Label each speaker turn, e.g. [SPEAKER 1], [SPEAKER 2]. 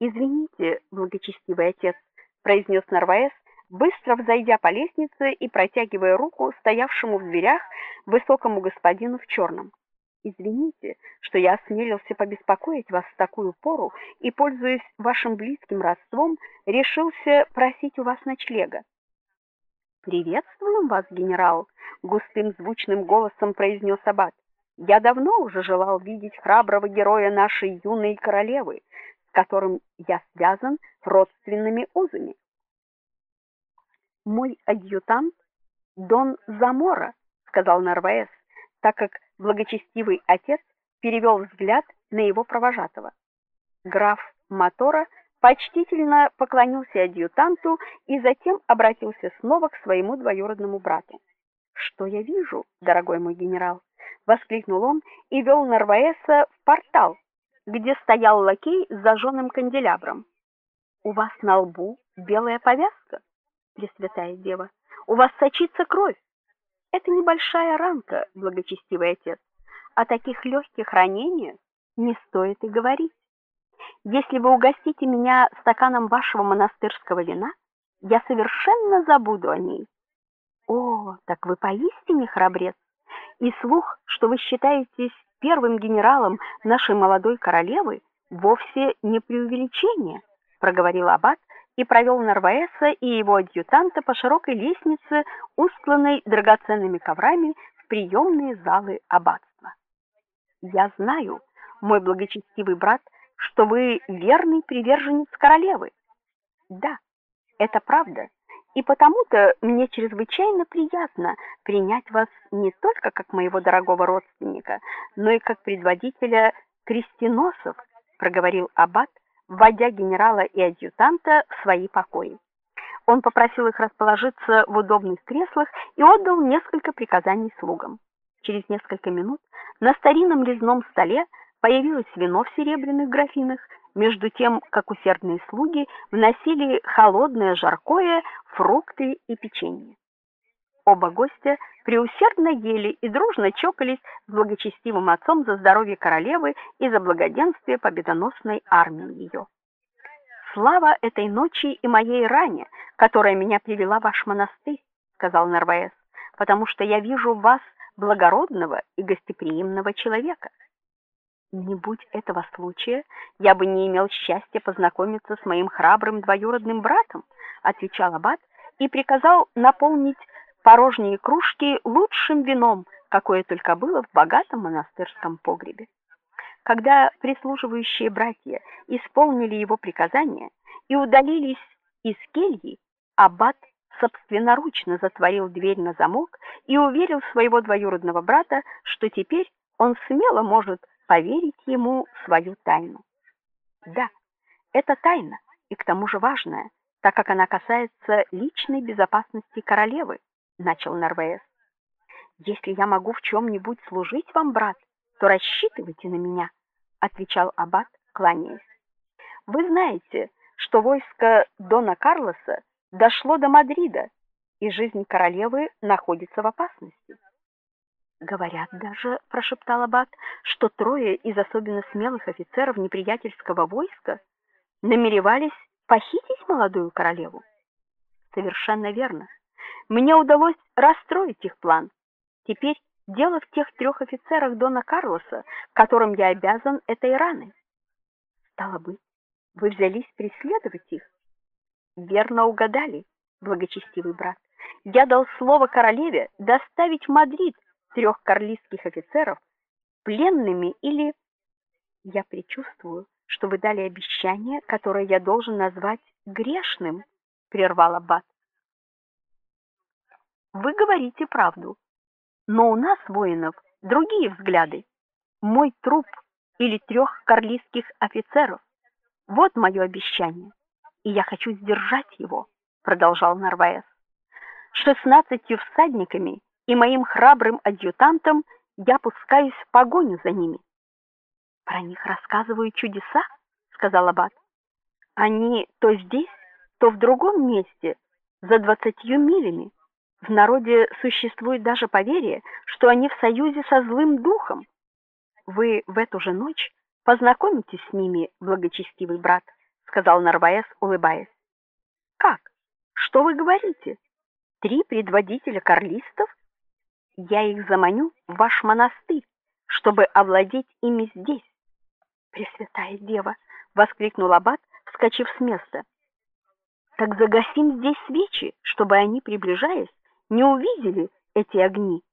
[SPEAKER 1] Извините, благочестивый отец, произнес Нарваес, быстро взойдя по лестнице и протягивая руку стоявшему в дверях высокому господину в черном. Извините, что я осмелился побеспокоить вас в такую пору и, пользуясь вашим близким родством, решился просить у вас ночлега. Приветствуем вас, генерал, густым звучным голосом произнес аббат. Я давно уже желал видеть храброго героя нашей юной королевы, которым я связан родственными узами. Мой адъютант Дон Замора, сказал Нарваес, так как благочестивый отец перевел взгляд на его провожатого. Граф Мотора почтительно поклонился адъютанту и затем обратился снова к своему двоюродному брату. "Что я вижу, дорогой мой генерал?" воскликнул он и вел Нарваеса в портал, где стоял лакей с зажженным канделябром. "У вас на лбу белая повязка, Пресвятая Дева. У вас сочится кровь. Это небольшая ранка, благочестивый отец. О таких легких ранениях не стоит и говорить. Если вы угостите меня стаканом вашего монастырского вина, я совершенно забуду о ней. О, так вы поистине храбрец. И слух, что вы считаетесь первым генералом нашей молодой королевы, вовсе не преувеличение, проговорил аббат и провел Нарваеса и его адъютанта по широкой лестнице, устланной драгоценными коврами, в приемные залы аббатства. Я знаю, мой благочестивый брат, что вы верный приверженец королевы. Да, это правда. И потому-то мне чрезвычайно приятно принять вас не только как моего дорогого родственника, но и как предводителя крестоносцев, проговорил аббат вводя генерала и адъютанта в свои покои. Он попросил их расположиться в удобных креслах и отдал несколько приказаний слугам. Через несколько минут на старинном резном столе появилось вино в серебряных графинах, между тем, как усердные слуги вносили холодное жаркое, фрукты и печенье. Оба гостя преусердно ели и дружно чокались с благочестивым отцом за здоровье королевы и за благоденствие победоносной армии ее. Слава этой ночи и моей ране, которая меня привела в ваш монастырь, сказал Нарваес, потому что я вижу в вас благородного и гостеприимного человека. Не будь этого случая, я бы не имел счастья познакомиться с моим храбрым двоюродным братом, отвечал аббат и приказал наполнить порожние кружки лучшим вином, какое только было в богатом монастырском погребе. Когда прислуживающие братья исполнили его приказание и удалились из кельи, аббат собственноручно затворил дверь на замок и уверил своего двоюродного брата, что теперь он смело может поверить ему свою тайну. Да, это тайна, и к тому же важная, так как она касается личной безопасности королевы, начал Нарвеес. Если я могу в чем нибудь служить вам, брат, то рассчитывайте на меня, отвечал аббат, кланяясь. Вы знаете, что войско дона Карлоса дошло до Мадрида, и жизнь королевы находится в опасности. Говорят даже, прошептал аббат, что трое из особенно смелых офицеров неприятельского войска намеревались похитить молодую королеву. Совершенно верно. Мне удалось расстроить их план. Теперь дело в тех трех офицерах дона Карлоса, которым я обязан этой раной. Стало быть, вы взялись преследовать их? Верно угадали, благочестивый брат. Я дал слово королеве доставить в Мадрид трех карлистских офицеров пленными или я предчувствую, что вы дали обещание, которое я должен назвать грешным, прервал аббат. Вы говорите правду. Но у нас, воинов, другие взгляды. Мой труп или трех карлистских офицеров вот мое обещание. И я хочу сдержать его, продолжал Нарваес. Шестнадцатью всадниками и моим храбрым адъютантом я пускаюсь в погоню за ними. Про них рассказывают чудеса, сказал аббат. Они то здесь, то в другом месте, за двадцатью милями. В народе существует даже поверье, что они в союзе со злым духом. Вы в эту же ночь познакомитесь с ними, благочестивый брат, сказал Нарваес, улыбаясь. Как? Что вы говорите? Три предводителя карлистов? Я их заманю в ваш монастырь, чтобы овладеть ими здесь. Пресвятая Дева, воскликнул аббат, вскочив с места. Так загасим здесь свечи, чтобы они, приближаясь, не увидели эти огни